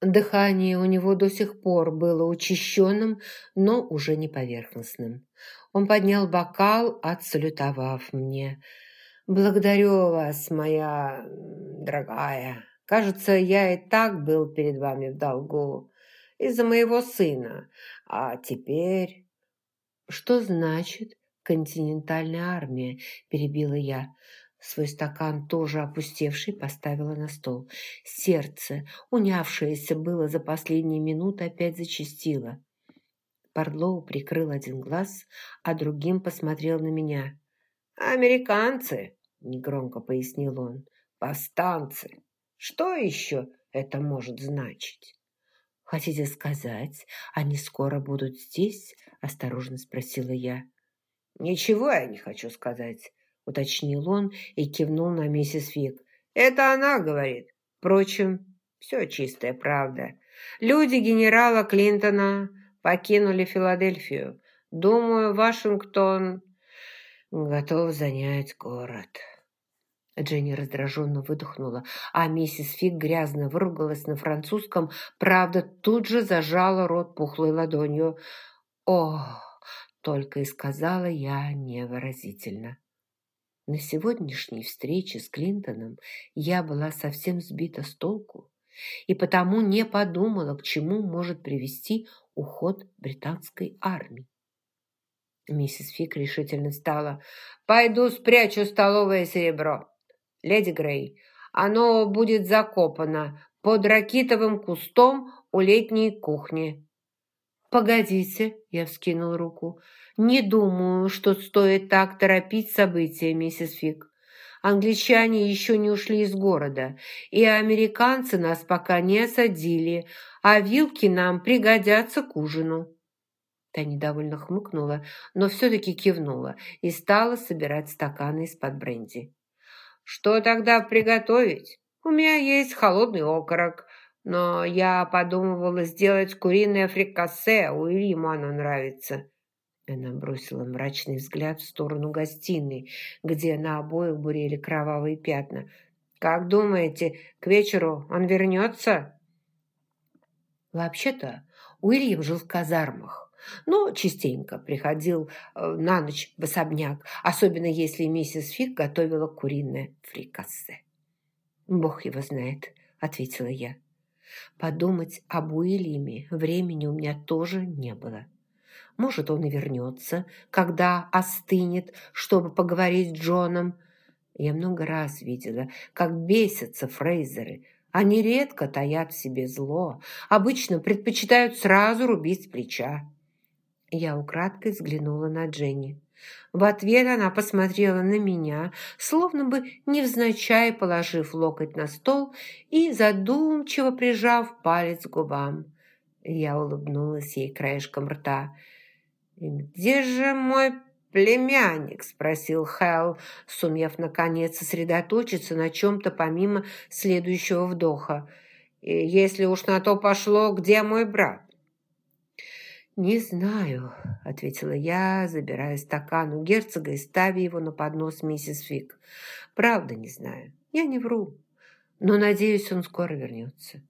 Дыхание у него до сих пор было учащенным, но уже не поверхностным. Он поднял бокал, отсалютовав мне. «Благодарю вас, моя дорогая. Кажется, я и так был перед вами в долгу из-за моего сына. А теперь...» «Что значит континентальная армия?» – перебила я. Свой стакан, тоже опустевший, поставила на стол. Сердце, унявшееся было за последние минуты, опять зачастило. Парлоу прикрыл один глаз, а другим посмотрел на меня. «Американцы!» – негромко пояснил он. «Повстанцы! Что еще это может значить?» «Хотите сказать, они скоро будут здесь?» – осторожно спросила я. «Ничего я не хочу сказать уточнил он и кивнул на миссис Фиг. «Это она говорит. Впрочем, все чистая правда. Люди генерала Клинтона покинули Филадельфию. Думаю, Вашингтон готов занять город». Дженни раздраженно выдохнула, а миссис Фиг грязно выругалась на французском, правда, тут же зажала рот пухлой ладонью. «О!» — только и сказала я невыразительно. На сегодняшней встрече с Клинтоном я была совсем сбита с толку и потому не подумала, к чему может привести уход британской армии. Миссис Фик решительно встала. «Пойду спрячу столовое серебро. Леди Грей, оно будет закопано под ракитовым кустом у летней кухни». «Погодите», — я вскинул руку, — «Не думаю, что стоит так торопить события, миссис Фиг. Англичане еще не ушли из города, и американцы нас пока не осадили, а вилки нам пригодятся к ужину». Та недовольно хмыкнула, но все-таки кивнула и стала собирать стаканы из-под бренди. «Что тогда приготовить? У меня есть холодный окорок, но я подумывала сделать куриное фрикасе, у Ильима оно нравится». Она бросила мрачный взгляд в сторону гостиной, где на обоих бурели кровавые пятна. «Как думаете, к вечеру он вернется?» Вообще-то Уильям жил в казармах, но частенько приходил э, на ночь в особняк, особенно если миссис Фиг готовила куриное фрикассе. «Бог его знает», — ответила я. Подумать об Уильяме времени у меня тоже не было. Может, он и вернется, когда остынет, чтобы поговорить с Джоном. Я много раз видела, как бесятся Фрейзеры. Они редко таят в себе зло, обычно предпочитают сразу рубить с плеча. Я украдкой взглянула на Дженни. В ответ она посмотрела на меня, словно бы невзначай положив локоть на стол и задумчиво прижав палец к губам. Я улыбнулась ей краешком рта – «Где же мой племянник?» – спросил Хэл, сумев, наконец, сосредоточиться на чем-то помимо следующего вдоха. «Если уж на то пошло, где мой брат?» «Не знаю», – ответила я, забирая стакан у герцога и ставя его на поднос миссис Фиг. «Правда не знаю. Я не вру. Но, надеюсь, он скоро вернется».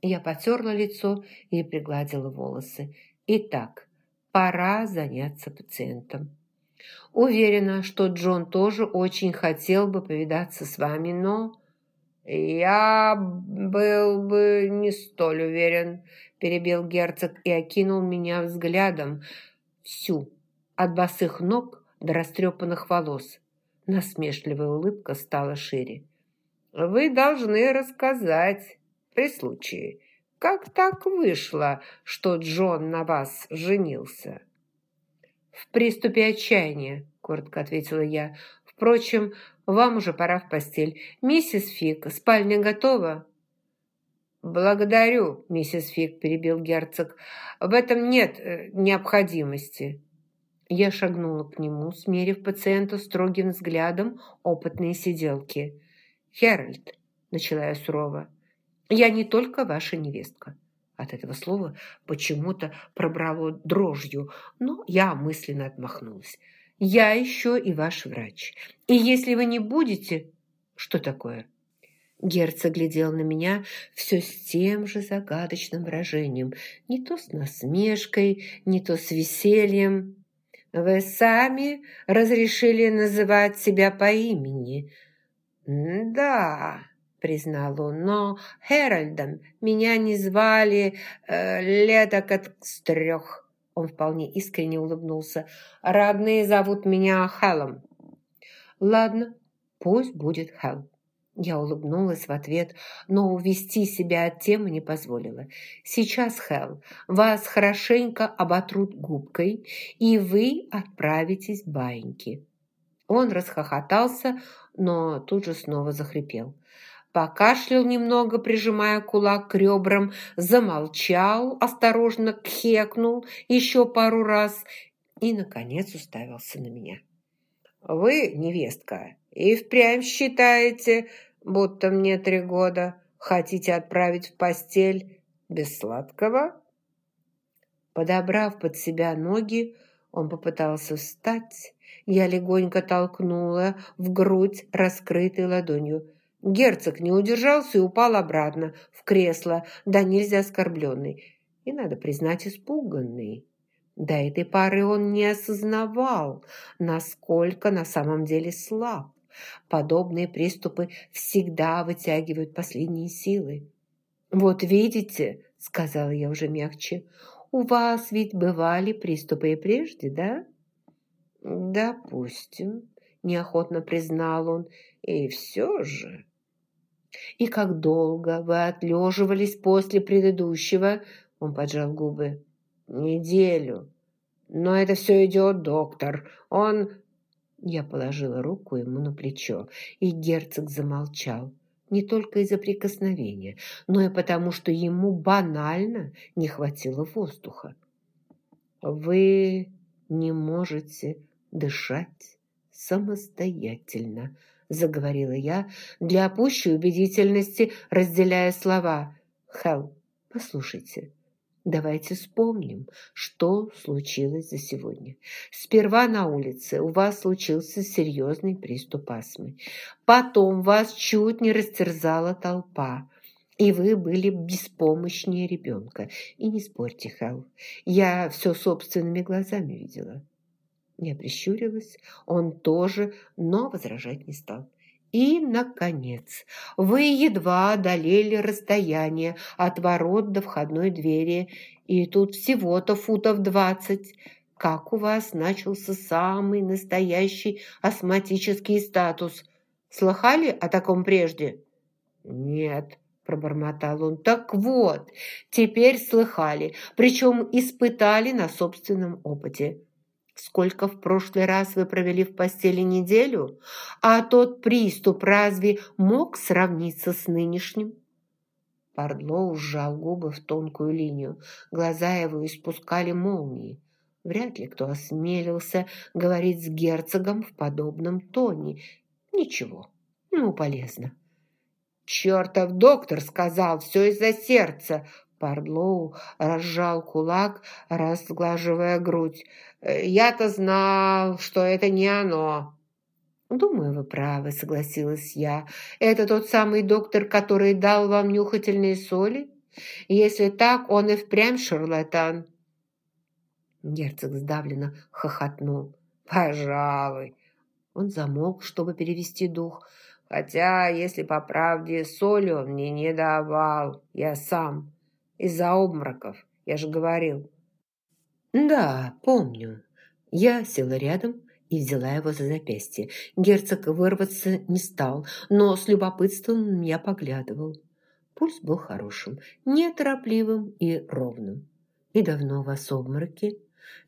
Я потерла лицо и пригладила волосы. «Итак, пора заняться пациентом. Уверена, что Джон тоже очень хотел бы повидаться с вами, но... «Я был бы не столь уверен», – перебил герцог и окинул меня взглядом всю, от босых ног до растрепанных волос. Насмешливая улыбка стала шире. «Вы должны рассказать при случае, как так вышло, что Джон на вас женился?» «В приступе отчаяния», – коротко ответила я. «Впрочем, вам уже пора в постель. Миссис Фик, спальня готова?» «Благодарю, миссис Фик», – перебил герцог. «В этом нет э, необходимости». Я шагнула к нему, смерив пациента строгим взглядом опытной сиделки. «Херальд», – начала я сурово, я не только ваша невестка». От этого слова почему-то пробрало дрожью, но я мысленно отмахнулась. «Я еще и ваш врач. И если вы не будете...» «Что такое?» Герцог глядел на меня все с тем же загадочным выражением, не то с насмешкой, не то с весельем. «Вы сами разрешили называть себя по имени?» «Да», — признал он, «но Хэральдом меня не звали э, леток от с трех». Он вполне искренне улыбнулся. «Родные зовут меня Хелом». «Ладно, пусть будет Хел». Я улыбнулась в ответ, но увести себя от темы не позволила. «Сейчас, Хелл, вас хорошенько оботрут губкой, и вы отправитесь в баиньки». Он расхохотался, но тут же снова захрипел. Покашлял немного, прижимая кулак к ребрам, замолчал, осторожно кхекнул еще пару раз и, наконец, уставился на меня. «Вы, невестка, и впрямь считаете, будто мне три года. Хотите отправить в постель без сладкого?» Подобрав под себя ноги, он попытался встать. Я легонько толкнула в грудь, раскрытой ладонью. Герцог не удержался и упал обратно в кресло, да нельзя оскорбленный. И, надо признать, испуганный. До этой пары он не осознавал, насколько на самом деле слаб. Подобные приступы всегда вытягивают последние силы. «Вот видите», — сказала я уже мягче, «у вас ведь бывали приступы и прежде, да?» «Допустим», — неохотно признал он, «и все же...» «И как долго вы отлеживались после предыдущего?» Он поджал губы. «Неделю. Но это все идет, доктор. Он я положила руку ему на плечо, и герцог замолчал. Не только из-за прикосновения, но и потому, что ему банально не хватило воздуха. «Вы не можете дышать самостоятельно», заговорила я, для пущей убедительности разделяя слова. «Хелл, послушайте, Давайте вспомним, что случилось за сегодня. Сперва на улице у вас случился серьезный приступ астмы. Потом вас чуть не растерзала толпа. И вы были беспомощнее ребенка. И не спорьте, Хелл, я все собственными глазами видела. Я прищурилась, он тоже, но возражать не стал. И, наконец, вы едва одолели расстояние от ворот до входной двери, и тут всего-то футов двадцать. Как у вас начался самый настоящий астматический статус? Слыхали о таком прежде? Нет, пробормотал он. Так вот, теперь слыхали, причем испытали на собственном опыте. Сколько в прошлый раз вы провели в постели неделю? А тот приступ разве мог сравниться с нынешним?» Пардлоу сжал губы в тонкую линию. Глаза его испускали молнии. Вряд ли кто осмелился говорить с герцогом в подобном тоне. Ничего, ему полезно. «Чертов доктор сказал, все из-за сердца!» Пардлоу разжал кулак, разглаживая грудь. Я-то знал, что это не оно». «Думаю, вы правы», — согласилась я. «Это тот самый доктор, который дал вам нюхательные соли? Если так, он и впрямь шарлатан». Герцог сдавленно хохотнул. «Пожалуй». Он замолк, чтобы перевести дух. «Хотя, если по правде, соли он мне не давал. Я сам. Из-за обмороков. Я же говорил. «Да, помню». Я села рядом и взяла его за запястье. Герцог вырваться не стал, но с любопытством я поглядывал. Пульс был хорошим, неторопливым и ровным. «И давно у вас обмороки?»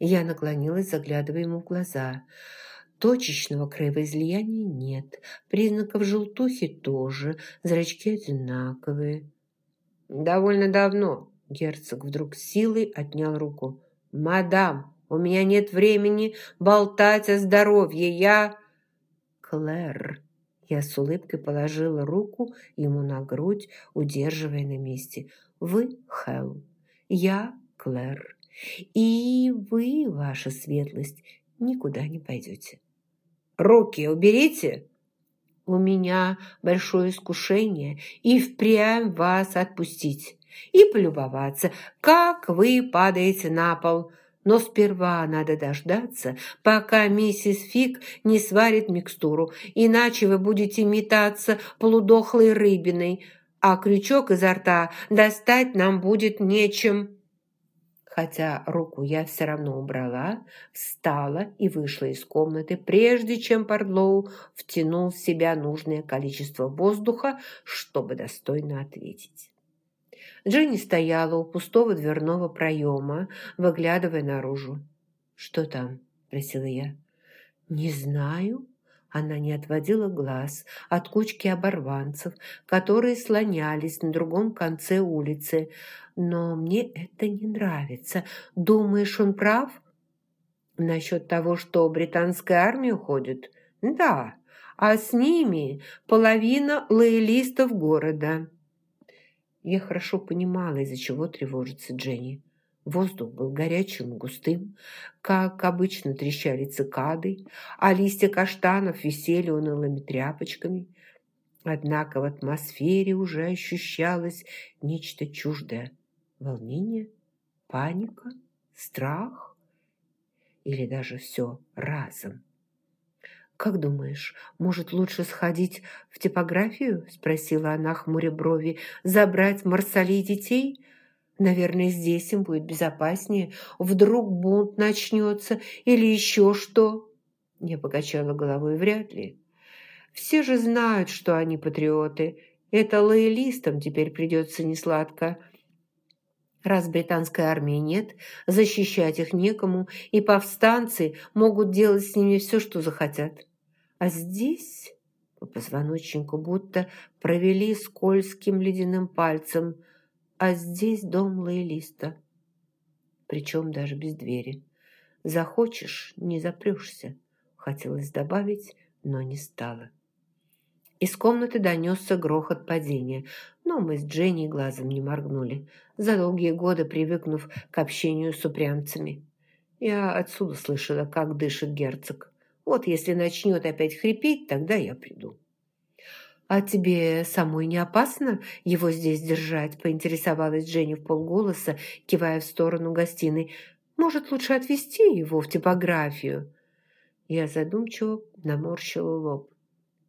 Я наклонилась, заглядывая ему в глаза. Точечного кровоизлияния нет, признаков желтухи тоже, зрачки одинаковые. «Довольно давно», — герцог вдруг силой отнял руку. «Мадам, у меня нет времени болтать о здоровье. Я...» «Клэр...» Я с улыбкой положила руку ему на грудь, удерживая на месте. «Вы Хелл, я Клэр, и вы, ваша светлость, никуда не пойдете». «Руки уберите!» У меня большое искушение и впрямь вас отпустить и полюбоваться, как вы падаете на пол. Но сперва надо дождаться, пока миссис Фиг не сварит микстуру, иначе вы будете метаться полудохлой рыбиной, а крючок изо рта достать нам будет нечем. Хотя руку я все равно убрала, встала и вышла из комнаты, прежде чем Пардлоу втянул в себя нужное количество воздуха, чтобы достойно ответить. Дженни стояла у пустого дверного проема, выглядывая наружу. «Что там?» – спросила я. «Не знаю», она не отводила глаз от кучки оборванцев, которые слонялись на другом конце улицы. «Но мне это не нравится. Думаешь, он прав?» «Насчет того, что британская армия уходит?» «Да, а с ними половина лоялистов города». Я хорошо понимала, из-за чего тревожится Дженни. Воздух был горячим и густым, как обычно трещали цикады, а листья каштанов висели унылыми тряпочками. Однако в атмосфере уже ощущалось нечто чуждое. Волнение, паника, страх или даже все разом. «Как думаешь, может, лучше сходить в типографию?» – спросила она, хмуря брови. «Забрать Марсали детей?» Наверное, здесь им будет безопаснее. Вдруг бунт начнется или еще что. Я покачала головой, вряд ли. Все же знают, что они патриоты. Это лоялистам теперь придется несладко. Раз британской армии нет, защищать их некому, и повстанцы могут делать с ними все, что захотят. А здесь по позвоночнику будто провели скользким ледяным пальцем – а здесь дом лоялиста. Причем даже без двери. Захочешь, не запрешься. Хотелось добавить, но не стало. Из комнаты донесся грохот падения, но мы с Дженни глазом не моргнули, за долгие годы привыкнув к общению с упрямцами. Я отсюда слышала, как дышит герцог. Вот если начнет опять хрипеть, тогда я приду. «А тебе самой не опасно его здесь держать?» – поинтересовалась Дженни в полголоса, кивая в сторону гостиной. «Может, лучше отвезти его в типографию?» Я задумчиво наморщила лоб.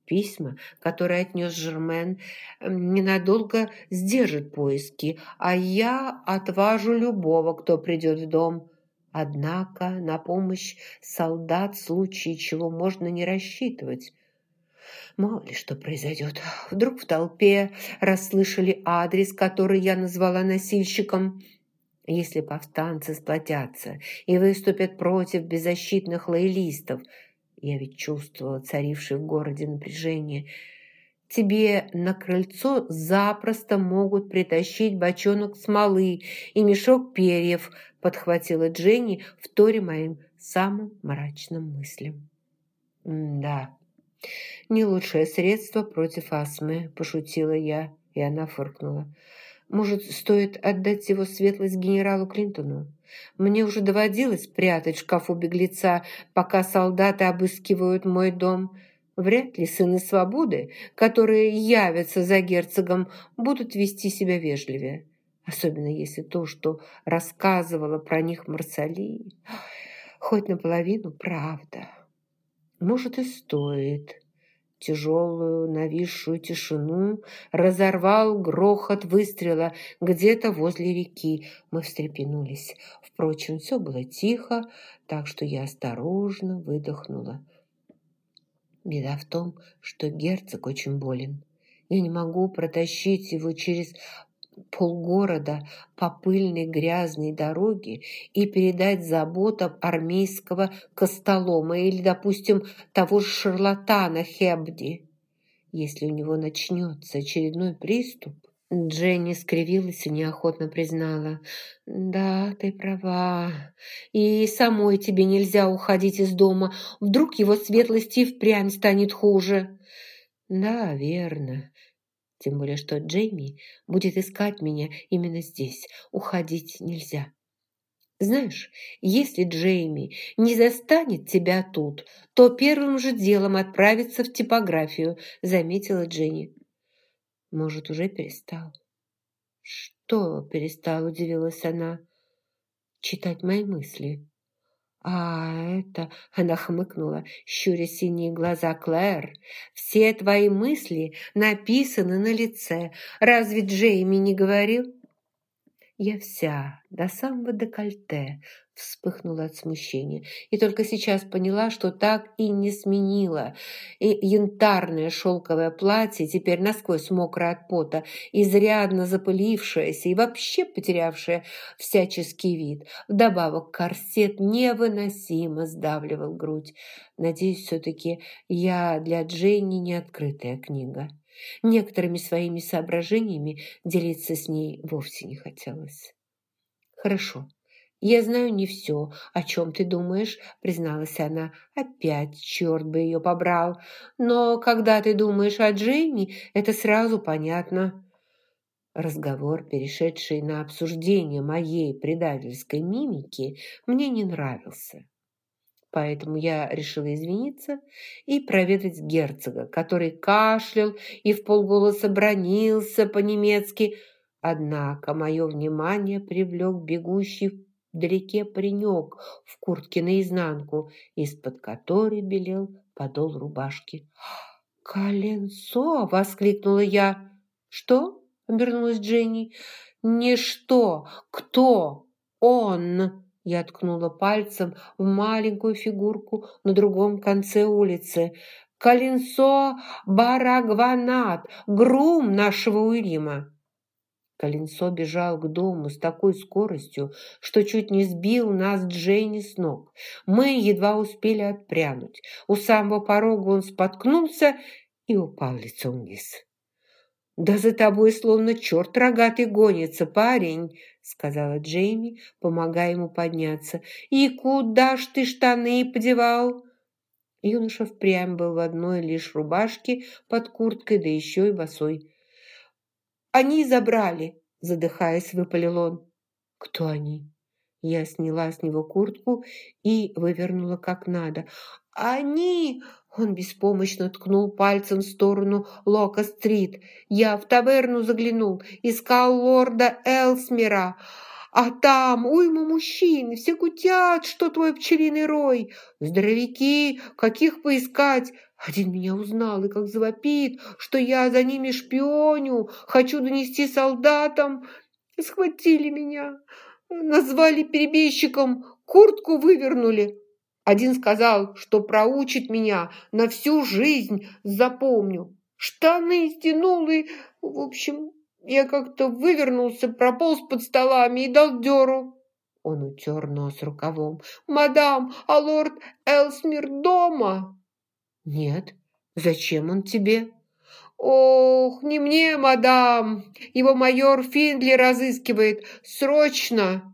Письма, которые отнес Жермен, ненадолго сдержат поиски, а я отважу любого, кто придет в дом. Однако на помощь солдат в случае чего можно не рассчитывать. Мало ли что произойдет. Вдруг в толпе расслышали адрес, который я назвала носильщиком. Если повстанцы сплотятся и выступят против беззащитных лоялистов, я ведь чувствовала царившее в городе напряжение, тебе на крыльцо запросто могут притащить бочонок смолы и мешок перьев, подхватила Дженни, вторя моим самым мрачным мыслям. «Да, «Не лучшее средство против астмы», – пошутила я, и она фыркнула. «Может, стоит отдать его светлость генералу Клинтону? Мне уже доводилось прятать в шкафу беглеца, пока солдаты обыскивают мой дом. Вряд ли сыны свободы, которые явятся за герцогом, будут вести себя вежливее. Особенно если то, что рассказывала про них Марсали, хоть наполовину правда». Может, и стоит. Тяжелую, нависшую тишину разорвал грохот выстрела где-то возле реки. Мы встрепенулись. Впрочем, все было тихо, так что я осторожно выдохнула. Беда в том, что герцог очень болен. Я не могу протащить его через полгорода по пыльной грязной дороге и передать заботам армейского костолома или, допустим, того же шарлатана Хебди. Если у него начнется очередной приступ, Дженни скривилась и неохотно признала. «Да, ты права. И самой тебе нельзя уходить из дома. Вдруг его светлости впрямь станет хуже». «Да, верно. Тем более, что Джейми будет искать меня именно здесь. Уходить нельзя. Знаешь, если Джейми не застанет тебя тут, то первым же делом отправится в типографию, заметила Дженни. Может, уже перестал? Что перестал, удивилась она. Читать мои мысли. «А это...» – она хмыкнула, щуря синие глаза Клэр. «Все твои мысли написаны на лице. Разве Джейми не говорил?» Я вся, до самого декольте, вспыхнула от смущения и только сейчас поняла, что так и не сменила. И янтарное шелковое платье, теперь насквозь мокрое от пота, изрядно запылившееся и вообще потерявшее всяческий вид. Вдобавок корсет невыносимо сдавливал грудь. Надеюсь, все-таки я для Дженни не открытая книга. Некоторыми своими соображениями делиться с ней вовсе не хотелось. «Хорошо, я знаю не все, о чем ты думаешь», призналась она. «Опять черт бы ее побрал. Но когда ты думаешь о Джейми, это сразу понятно». Разговор, перешедший на обсуждение моей предательской мимики, мне не нравился. Поэтому я решила извиниться и проведать герцога, который кашлял и в полголоса бронился по-немецки. Однако мое внимание привлек бегущий вдалеке паренек в куртке наизнанку, из-под которой белел подол рубашки. «Коленцо!» – воскликнула я. «Что?» – обернулась Дженни. «Не что! Кто? Он!» Я ткнула пальцем в маленькую фигурку на другом конце улицы. «Коленцо Барагванат, грум нашего Уильяма!» Коленцо бежал к дому с такой скоростью, что чуть не сбил нас Джейни с ног. Мы едва успели отпрянуть. У самого порога он споткнулся и упал лицом вниз. «Да за тобой словно черт рогатый гонится, парень!» сказала Джейми, помогая ему подняться. «И куда ж ты штаны подевал?» Юноша впрямь был в одной лишь рубашке под курткой, да еще и босой. «Они забрали!» – задыхаясь, выпалил он. «Кто они?» Я сняла с него куртку и вывернула как надо. «Они!» Он беспомощно ткнул пальцем в сторону Лока-стрит. «Я в таверну заглянул, искал лорда Элсмера, а там уйма мужчин, все кутят, что твой пчелиный рой. Здоровяки, каких поискать?» Один меня узнал и как завопит, что я за ними шпионю, хочу донести солдатам. Схватили меня, назвали перебежчиком, куртку вывернули. Один сказал, что проучит меня на всю жизнь, запомню. Штаны стянул и, в общем, я как-то вывернулся, прополз под столами и дал дёру. Он утер нос рукавом. «Мадам, а лорд Элсмир дома?» «Нет. Зачем он тебе?» «Ох, не мне, мадам! Его майор Финдли разыскивает. Срочно!»